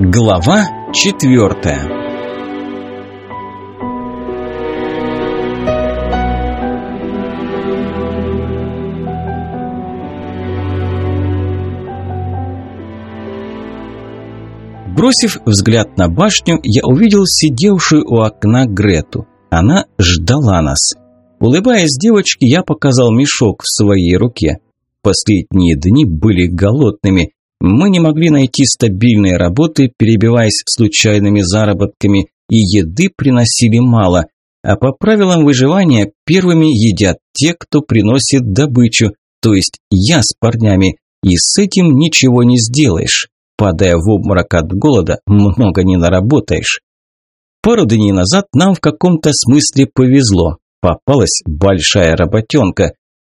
Глава четвертая Бросив взгляд на башню, я увидел сидевшую у окна Грету. Она ждала нас. Улыбаясь девочке, я показал мешок в своей руке. Последние дни были голодными. Мы не могли найти стабильной работы, перебиваясь случайными заработками, и еды приносили мало. А по правилам выживания первыми едят те, кто приносит добычу, то есть я с парнями, и с этим ничего не сделаешь. Падая в обморок от голода, много не наработаешь. Пару дней назад нам в каком-то смысле повезло. Попалась большая работенка.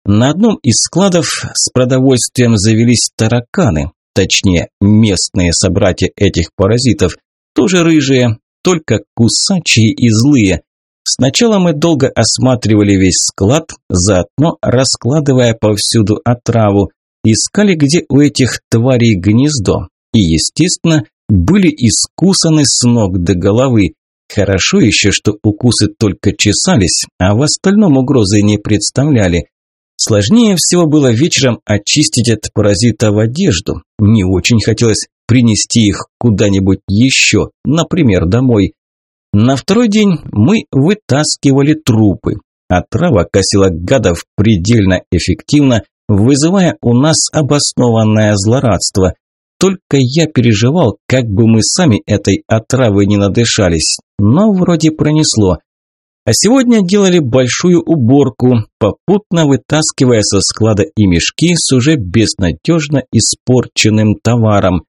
На одном из складов с продовольствием завелись тараканы, точнее местные собратья этих паразитов, тоже рыжие, только кусачие и злые. Сначала мы долго осматривали весь склад, заодно раскладывая повсюду отраву, искали, где у этих тварей гнездо, и, естественно, были искусаны с ног до головы. Хорошо еще, что укусы только чесались, а в остальном угрозы не представляли. Сложнее всего было вечером очистить от паразитов одежду. Не очень хотелось принести их куда-нибудь еще, например, домой. На второй день мы вытаскивали трупы. Отрава косила гадов предельно эффективно, вызывая у нас обоснованное злорадство. Только я переживал, как бы мы сами этой отравы не надышались, но вроде пронесло. А сегодня делали большую уборку, попутно вытаскивая со склада и мешки с уже безнадежно испорченным товаром.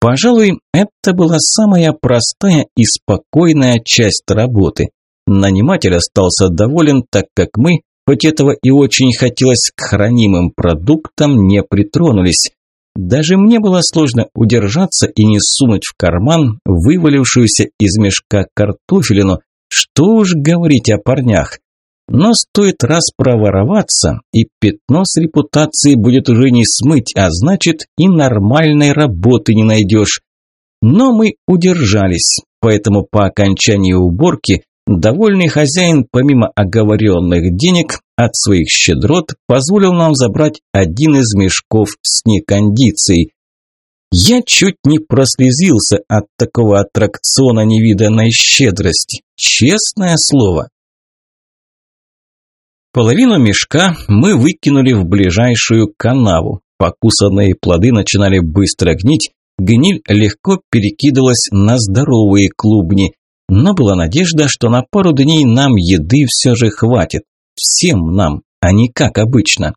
Пожалуй, это была самая простая и спокойная часть работы. Наниматель остался доволен, так как мы, хоть этого и очень хотелось, к хранимым продуктам не притронулись. Даже мне было сложно удержаться и не сунуть в карман вывалившуюся из мешка картофелину, что уж говорить о парнях. Но стоит раз провороваться, и пятно с репутацией будет уже не смыть, а значит и нормальной работы не найдешь. Но мы удержались, поэтому по окончании уборки довольный хозяин, помимо оговоренных денег, от своих щедрот позволил нам забрать один из мешков с некондицией. Я чуть не прослезился от такого аттракциона невиданной щедрости. Честное слово. Половину мешка мы выкинули в ближайшую канаву. Покусанные плоды начинали быстро гнить, гниль легко перекидывалась на здоровые клубни. Но была надежда, что на пару дней нам еды все же хватит. Всем нам, а не как обычно.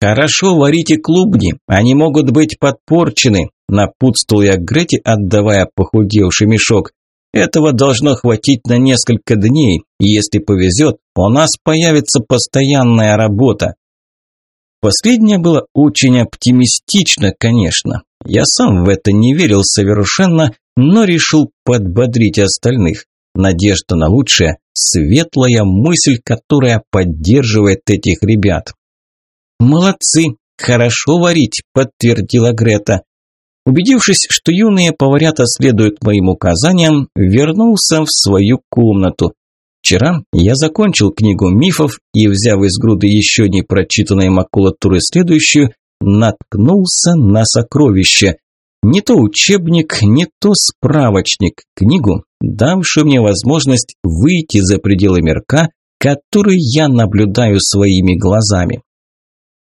«Хорошо варите клубни, они могут быть подпорчены», – напутствовал я Грете, отдавая похудевший мешок. «Этого должно хватить на несколько дней, и если повезет, у нас появится постоянная работа». Последнее было очень оптимистично, конечно. Я сам в это не верил совершенно, но решил подбодрить остальных. Надежда на лучшее – светлая мысль, которая поддерживает этих ребят. «Молодцы! Хорошо варить!» – подтвердила Грета. Убедившись, что юные поварята следуют моим указаниям, вернулся в свою комнату. Вчера я закончил книгу мифов и, взяв из груды еще не прочитанной макулатуры следующую, наткнулся на сокровище. Не то учебник, не то справочник, книгу, давшую мне возможность выйти за пределы мирка, который я наблюдаю своими глазами.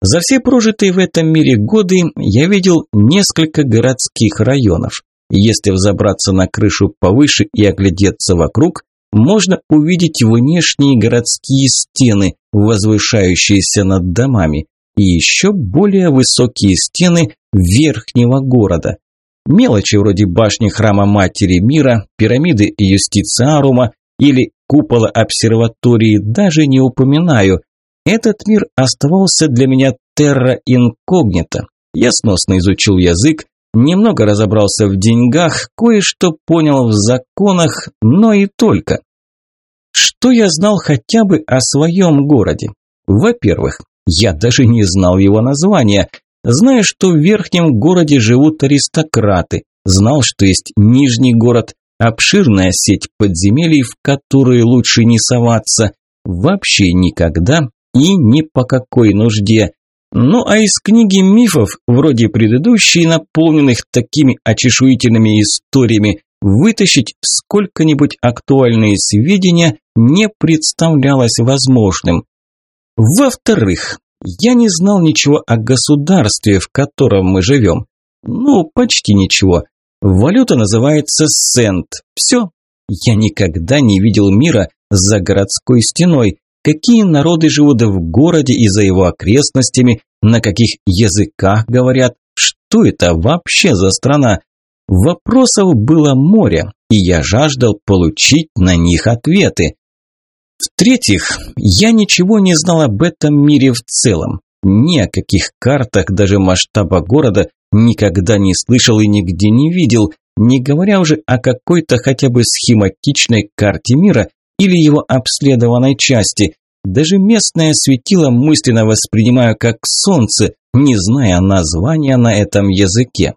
За все прожитые в этом мире годы я видел несколько городских районов. Если взобраться на крышу повыше и оглядеться вокруг, можно увидеть внешние городские стены, возвышающиеся над домами, и еще более высокие стены верхнего города. Мелочи вроде башни храма Матери Мира, пирамиды Юстициарума или купола обсерватории даже не упоминаю, этот мир оставался для меня терра инкогнито. Я сносно изучил язык, немного разобрался в деньгах, кое-что понял в законах, но и только. Что я знал хотя бы о своем городе? Во-первых, я даже не знал его названия. Знаю, что в верхнем городе живут аристократы. знал, что есть Нижний город, обширная сеть подземелий, в которые лучше не соваться, вообще никогда и ни по какой нужде. Ну а из книги мифов, вроде предыдущей, наполненных такими очешуительными историями, вытащить сколько-нибудь актуальные сведения не представлялось возможным. Во-вторых, я не знал ничего о государстве, в котором мы живем. Ну, почти ничего. Валюта называется сент. Все. Я никогда не видел мира за городской стеной. Какие народы живут в городе и за его окрестностями, на каких языках говорят, что это вообще за страна. Вопросов было море, и я жаждал получить на них ответы. В-третьих, я ничего не знал об этом мире в целом. Ни о каких картах даже масштаба города никогда не слышал и нигде не видел, не говоря уже о какой-то хотя бы схематичной карте мира или его обследованной части. Даже местное светило мысленно воспринимаю как солнце, не зная названия на этом языке.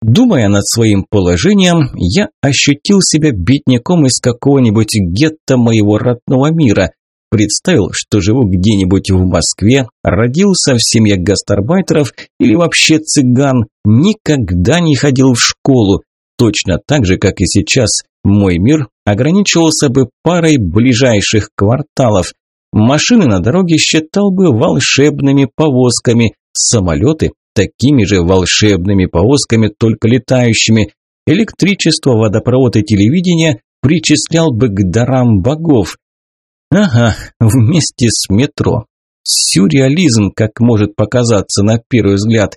Думая над своим положением, я ощутил себя бедняком из какого-нибудь гетто моего родного мира. Представил, что живу где-нибудь в Москве, родился в семье гастарбайтеров или вообще цыган, никогда не ходил в школу. Точно так же, как и сейчас, мой мир ограничивался бы парой ближайших кварталов. Машины на дороге считал бы волшебными повозками, самолеты такими же волшебными повозками, только летающими. Электричество, водопровод и телевидение причислял бы к дарам богов. Ага, вместе с метро. Сюрреализм, как может показаться на первый взгляд.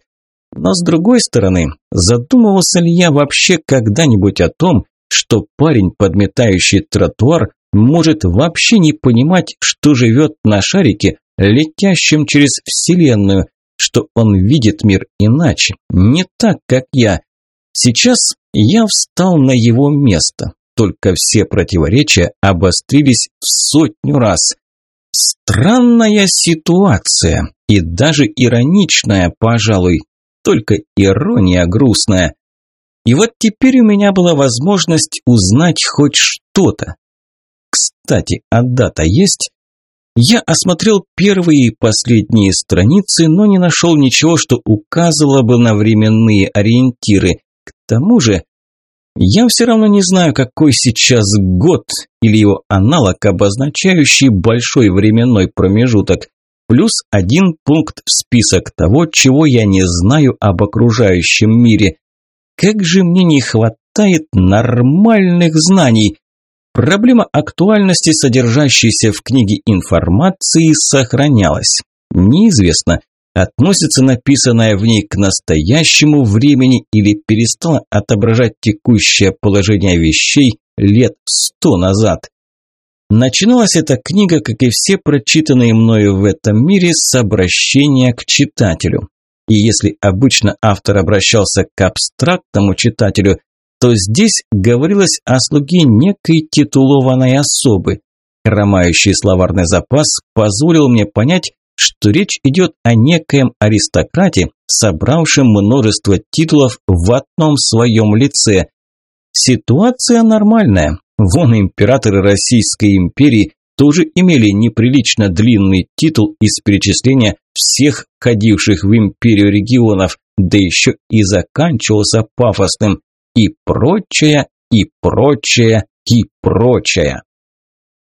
Но с другой стороны, задумывался ли я вообще когда-нибудь о том, что парень, подметающий тротуар, может вообще не понимать, что живет на шарике, летящем через Вселенную, что он видит мир иначе, не так, как я. Сейчас я встал на его место, только все противоречия обострились в сотню раз. Странная ситуация и даже ироничная, пожалуй, только ирония грустная. И вот теперь у меня была возможность узнать хоть что-то. Кстати, а дата есть? Я осмотрел первые и последние страницы, но не нашел ничего, что указывало бы на временные ориентиры. К тому же, я все равно не знаю, какой сейчас год или его аналог, обозначающий большой временной промежуток. Плюс один пункт в список того, чего я не знаю об окружающем мире. Как же мне не хватает нормальных знаний. Проблема актуальности, содержащейся в книге информации, сохранялась. Неизвестно, относится написанное в ней к настоящему времени или перестала отображать текущее положение вещей лет сто назад. Начиналась эта книга, как и все прочитанные мною в этом мире, с обращения к читателю. И если обычно автор обращался к абстрактному читателю, то здесь говорилось о слуге некой титулованной особы. Хромающий словарный запас позволил мне понять, что речь идет о некоем аристократе, собравшем множество титулов в одном своем лице. Ситуация нормальная. Вон императоры Российской империи тоже имели неприлично длинный титул из перечисления всех входивших в империю регионов, да еще и заканчивался пафосным и прочее, и прочее, и прочее.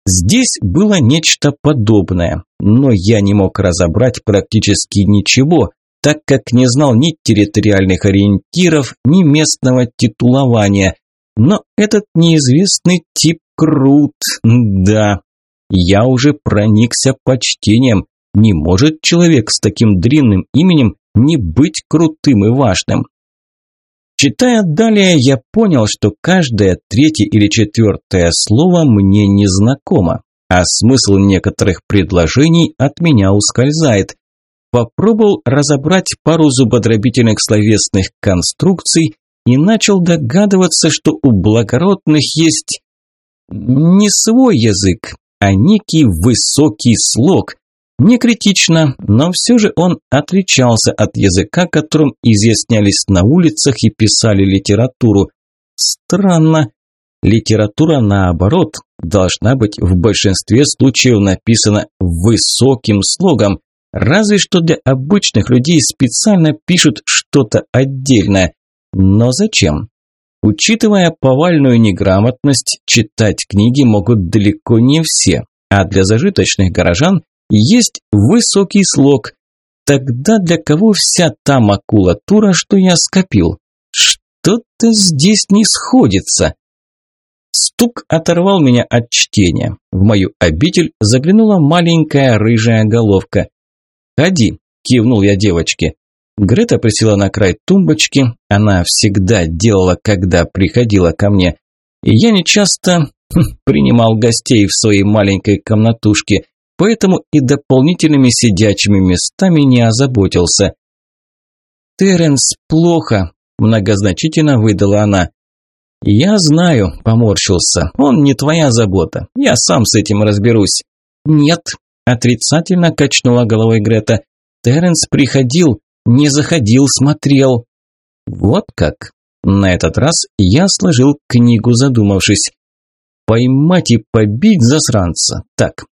Здесь было нечто подобное, но я не мог разобрать практически ничего, так как не знал ни территориальных ориентиров, ни местного титулования. Но этот неизвестный тип крут, да. Я уже проникся почтением. Не может человек с таким длинным именем не быть крутым и важным. Читая далее, я понял, что каждое третье или четвертое слово мне незнакомо, а смысл некоторых предложений от меня ускользает. Попробовал разобрать пару зубодробительных словесных конструкций и начал догадываться, что у благородных есть не свой язык, а некий высокий слог, Не критично, но все же он отличался от языка, которым изъяснялись на улицах и писали литературу. Странно. Литература, наоборот, должна быть в большинстве случаев написана высоким слогом, разве что для обычных людей специально пишут что-то отдельное. Но зачем? Учитывая повальную неграмотность, читать книги могут далеко не все, а для зажиточных горожан есть высокий слог. Тогда для кого вся та макулатура, что я скопил? Что-то здесь не сходится. Стук оторвал меня от чтения. В мою обитель заглянула маленькая рыжая головка. «Ходи», – кивнул я девочке. Грета присела на край тумбочки, она всегда делала, когда приходила ко мне. И я нечасто хм, принимал гостей в своей маленькой комнатушке, поэтому и дополнительными сидячими местами не озаботился. «Терренс плохо», – многозначительно выдала она. «Я знаю», – поморщился, – «он не твоя забота, я сам с этим разберусь». «Нет», – отрицательно качнула головой Грета, – «Терренс приходил, не заходил, смотрел». «Вот как?» На этот раз я сложил книгу, задумавшись. «Поймать и побить засранца. Так,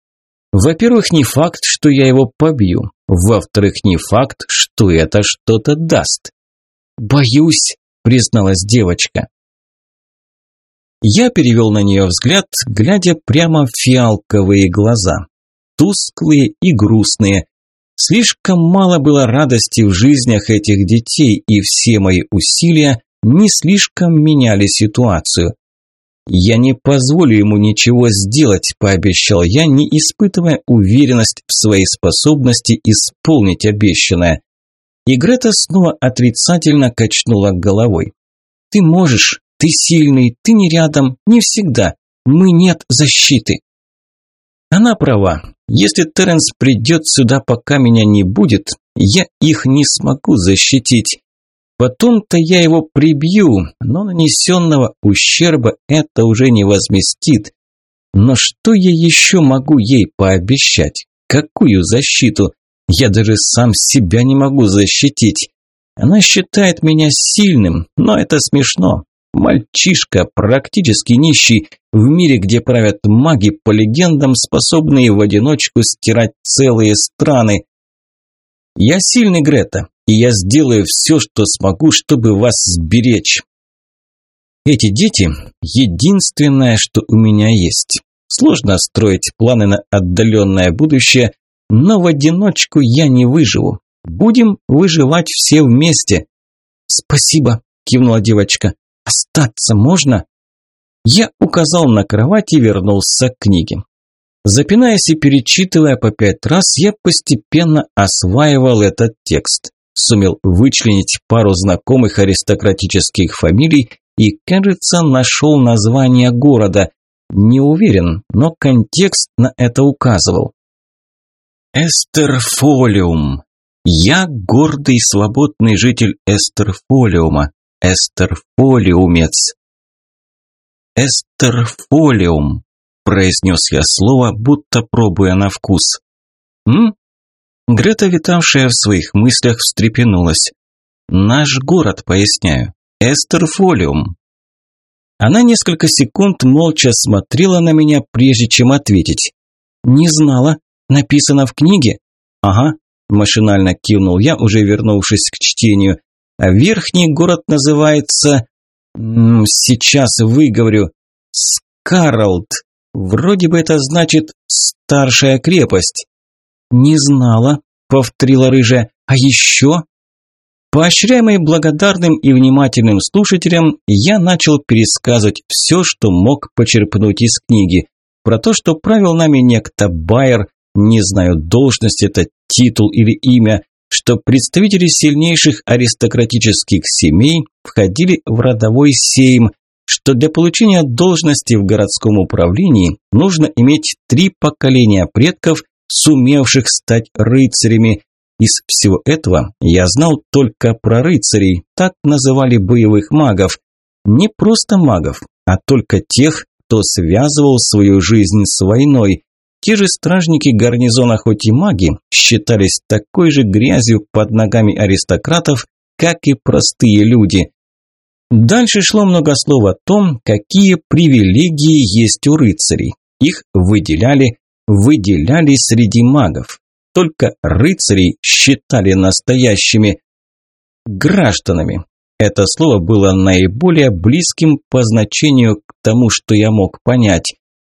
во-первых, не факт, что я его побью. Во-вторых, не факт, что это что-то даст». «Боюсь», – призналась девочка. Я перевел на нее взгляд, глядя прямо в фиалковые глаза. Тусклые и грустные. Слишком мало было радости в жизнях этих детей, и все мои усилия не слишком меняли ситуацию. «Я не позволю ему ничего сделать», – пообещал я, не испытывая уверенность в своей способности исполнить обещанное. И Грета снова отрицательно качнула головой. «Ты можешь, ты сильный, ты не рядом, не всегда. Мы нет защиты». Она права. Если Теренс придет сюда, пока меня не будет, я их не смогу защитить. Потом-то я его прибью, но нанесенного ущерба это уже не возместит. Но что я еще могу ей пообещать? Какую защиту? Я даже сам себя не могу защитить. Она считает меня сильным, но это смешно. Мальчишка, практически нищий, в мире, где правят маги, по легендам, способные в одиночку стирать целые страны. Я сильный, Грета, и я сделаю все, что смогу, чтобы вас сберечь. Эти дети – единственное, что у меня есть. Сложно строить планы на отдаленное будущее, но в одиночку я не выживу. Будем выживать все вместе. Спасибо, кивнула девочка. Остаться можно? Я указал на кровать и вернулся к книге. Запинаясь и перечитывая по пять раз, я постепенно осваивал этот текст сумел вычленить пару знакомых аристократических фамилий и, кажется, нашел название города. Не уверен, но контекст на это указывал. Эстерфолиум. Я гордый свободный житель Эстерфолиума. Эстерфолиумец. Эстерфолиум. Произнес я слово, будто пробуя на вкус. М? Грета, витавшая в своих мыслях, встрепенулась. «Наш город, поясняю. Эстерфолиум». Она несколько секунд молча смотрела на меня, прежде чем ответить. «Не знала. Написано в книге?» «Ага», – машинально кивнул я, уже вернувшись к чтению. «А верхний город называется...» «Сейчас выговорю. Скарлд. Вроде бы это значит «старшая крепость». «Не знала», – повторила рыжая. «А еще?» Поощряемый благодарным и внимательным слушателям, я начал пересказывать все, что мог почерпнуть из книги. Про то, что правил нами некто Байер, не знаю, должность это, титул или имя, что представители сильнейших аристократических семей входили в родовой сейм, что для получения должности в городском управлении нужно иметь три поколения предков сумевших стать рыцарями. Из всего этого я знал только про рыцарей, так называли боевых магов. Не просто магов, а только тех, кто связывал свою жизнь с войной. те же стражники гарнизона, хоть и маги, считались такой же грязью под ногами аристократов, как и простые люди. Дальше шло много слов о том, какие привилегии есть у рыцарей. Их выделяли, выделяли среди магов. Только рыцарей считали настоящими гражданами. Это слово было наиболее близким по значению к тому, что я мог понять.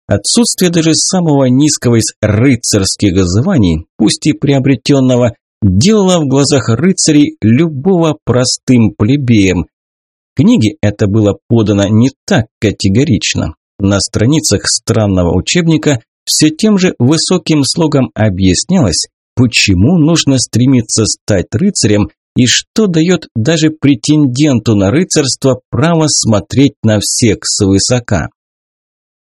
Отсутствие даже самого низкого из рыцарских званий, пусть и приобретенного, делало в глазах рыцарей любого простым плебеем. Книге это было подано не так категорично. На страницах странного учебника все тем же высоким слогом объяснялось, почему нужно стремиться стать рыцарем и что дает даже претенденту на рыцарство право смотреть на всех свысока.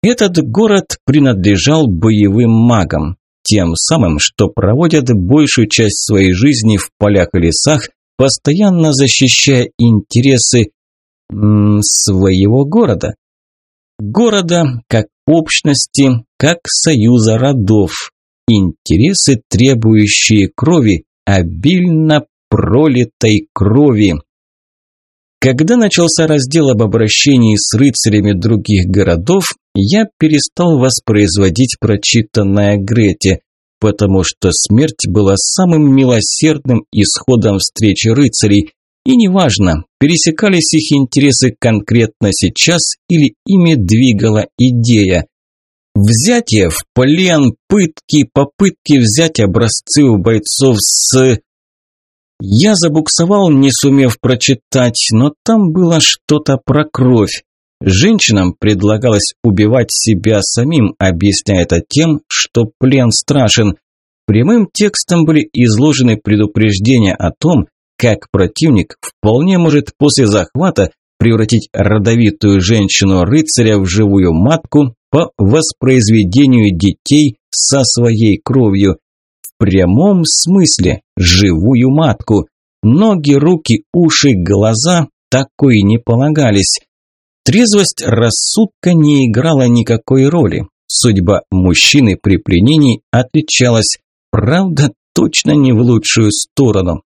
Этот город принадлежал боевым магам, тем самым, что проводят большую часть своей жизни в полях и лесах, постоянно защищая интересы своего города. Города как общности, как союза родов. Интересы, требующие крови, обильно пролитой крови. Когда начался раздел об обращении с рыцарями других городов, я перестал воспроизводить прочитанное Грете, потому что смерть была самым милосердным исходом встречи рыцарей, и неважно, пересекались их интересы конкретно сейчас или ими двигала идея. Взятие в плен, пытки, попытки взять образцы у бойцов с... Я забуксовал, не сумев прочитать, но там было что-то про кровь. Женщинам предлагалось убивать себя самим, объясняя это тем, что плен страшен. Прямым текстом были изложены предупреждения о том, как противник вполне может после захвата превратить родовитую женщину-рыцаря в живую матку по воспроизведению детей со своей кровью. В прямом смысле живую матку. Ноги, руки, уши, глаза такой не полагались. Трезвость рассудка не играла никакой роли. Судьба мужчины при пленении отличалась, правда, точно не в лучшую сторону.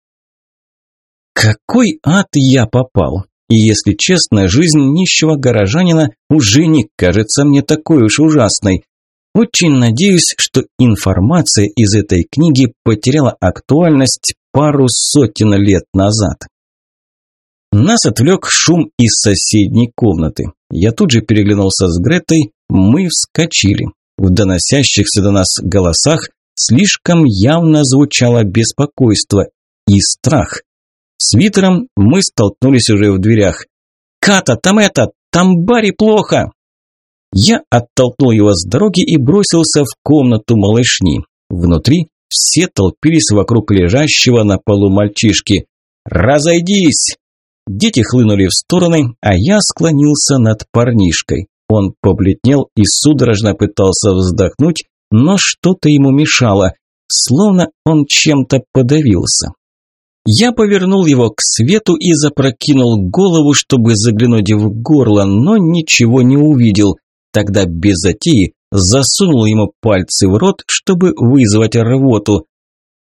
Какой ад я попал! И если честно, жизнь нищего горожанина уже не кажется мне такой уж ужасной. Очень надеюсь, что информация из этой книги потеряла актуальность пару сотен лет назад. Нас отвлек шум из соседней комнаты. Я тут же переглянулся с Гретой, мы вскочили. В доносящихся до нас голосах слишком явно звучало беспокойство и страх. С Витером мы столкнулись уже в дверях. «Ката, там это, там Барри плохо!» Я оттолкнул его с дороги и бросился в комнату малышни. Внутри все толпились вокруг лежащего на полу мальчишки. «Разойдись!» Дети хлынули в стороны, а я склонился над парнишкой. Он побледнел и судорожно пытался вздохнуть, но что-то ему мешало, словно он чем-то подавился. Я повернул его к свету и запрокинул голову, чтобы заглянуть в горло, но ничего не увидел. Тогда без затеи засунул ему пальцы в рот, чтобы вызвать рвоту.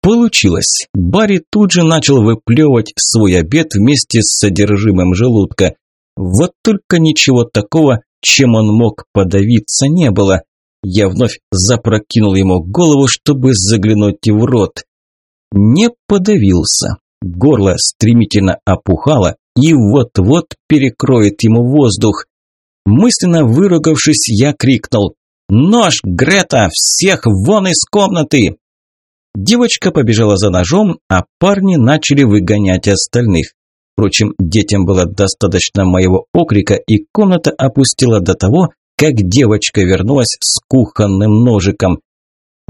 Получилось. Барри тут же начал выплевывать свой обед вместе с содержимым желудка. Вот только ничего такого, чем он мог подавиться, не было. Я вновь запрокинул ему голову, чтобы заглянуть в рот. Не подавился. Горло стремительно опухало и вот-вот перекроет ему воздух. Мысленно выругавшись, я крикнул «Нож, Грета! Всех вон из комнаты!» Девочка побежала за ножом, а парни начали выгонять остальных. Впрочем, детям было достаточно моего окрика, и комната опустила до того, как девочка вернулась с кухонным ножиком.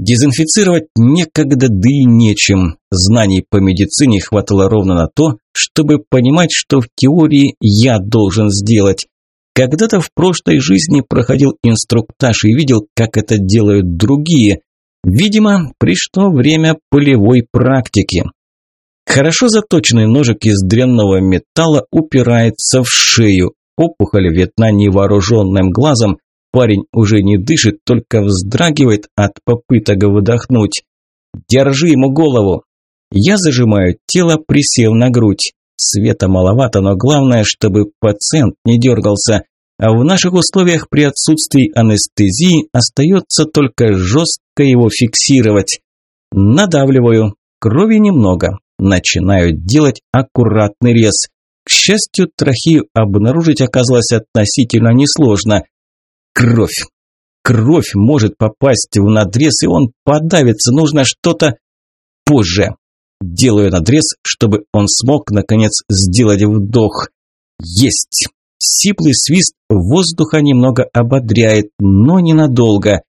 Дезинфицировать некогда, да и нечем. Знаний по медицине хватало ровно на то, чтобы понимать, что в теории я должен сделать. Когда-то в прошлой жизни проходил инструктаж и видел, как это делают другие. Видимо, пришло время полевой практики. Хорошо заточенный ножик из дрянного металла упирается в шею. Опухоль видна невооруженным глазом, Парень уже не дышит, только вздрагивает от попыток выдохнуть. «Держи ему голову!» Я зажимаю тело, присев на грудь. Света маловато, но главное, чтобы пациент не дергался. А в наших условиях при отсутствии анестезии остается только жестко его фиксировать. Надавливаю. Крови немного. Начинаю делать аккуратный рез. К счастью, трахею обнаружить оказалось относительно несложно. Кровь. Кровь может попасть в надрез, и он подавится. Нужно что-то позже. Делаю надрез, чтобы он смог, наконец, сделать вдох. Есть. Сиплый свист воздуха немного ободряет, но ненадолго.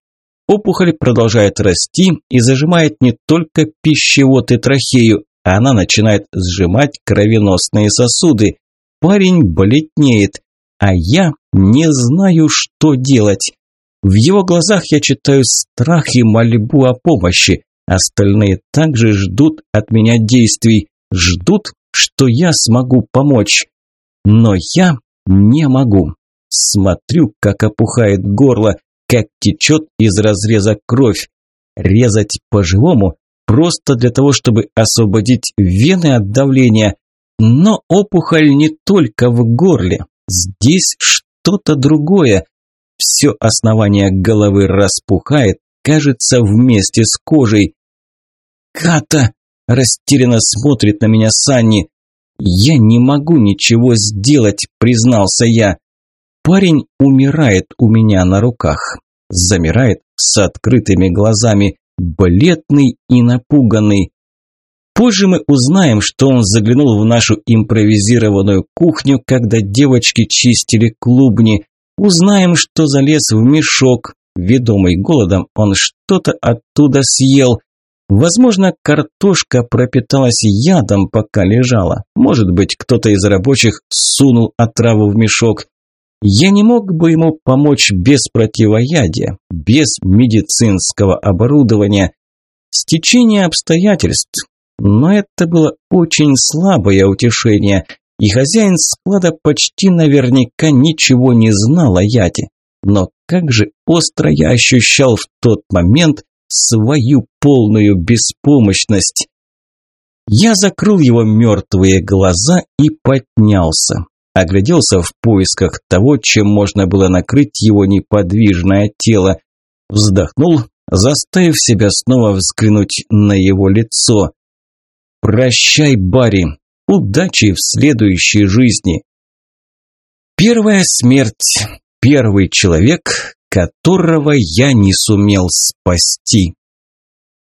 Опухоль продолжает расти и зажимает не только пищевод и трахею, она начинает сжимать кровеносные сосуды. Парень бледнеет, а я не знаю, что делать. В его глазах я читаю страх и мольбу о помощи. Остальные также ждут от меня действий, ждут, что я смогу помочь. Но я не могу. Смотрю, как опухает горло, как течет из разреза кровь. Резать по-живому просто для того, чтобы освободить вены от давления. Но опухоль не только в горле. Здесь что-то другое. Все основание головы распухает, кажется, вместе с кожей. «Ката!» – растерянно смотрит на меня Санни. «Я не могу ничего сделать», – признался я. Парень умирает у меня на руках. Замирает с открытыми глазами, бледный и напуганный. Позже мы узнаем, что он заглянул в нашу импровизированную кухню, когда девочки чистили клубни. Узнаем, что залез в мешок. Ведомый голодом, он что-то оттуда съел. Возможно, картошка пропиталась ядом, пока лежала. Может быть, кто-то из рабочих сунул отраву в мешок. Я не мог бы ему помочь без противоядия, без медицинского оборудования. Стечение обстоятельств. Но это было очень слабое утешение, и хозяин склада почти наверняка ничего не знал о яде. Но как же остро я ощущал в тот момент свою полную беспомощность. Я закрыл его мертвые глаза и поднялся. Огляделся в поисках того, чем можно было накрыть его неподвижное тело. Вздохнул, заставив себя снова взглянуть на его лицо. «Прощай, Барри! Удачи в следующей жизни!» Первая смерть. Первый человек, которого я не сумел спасти.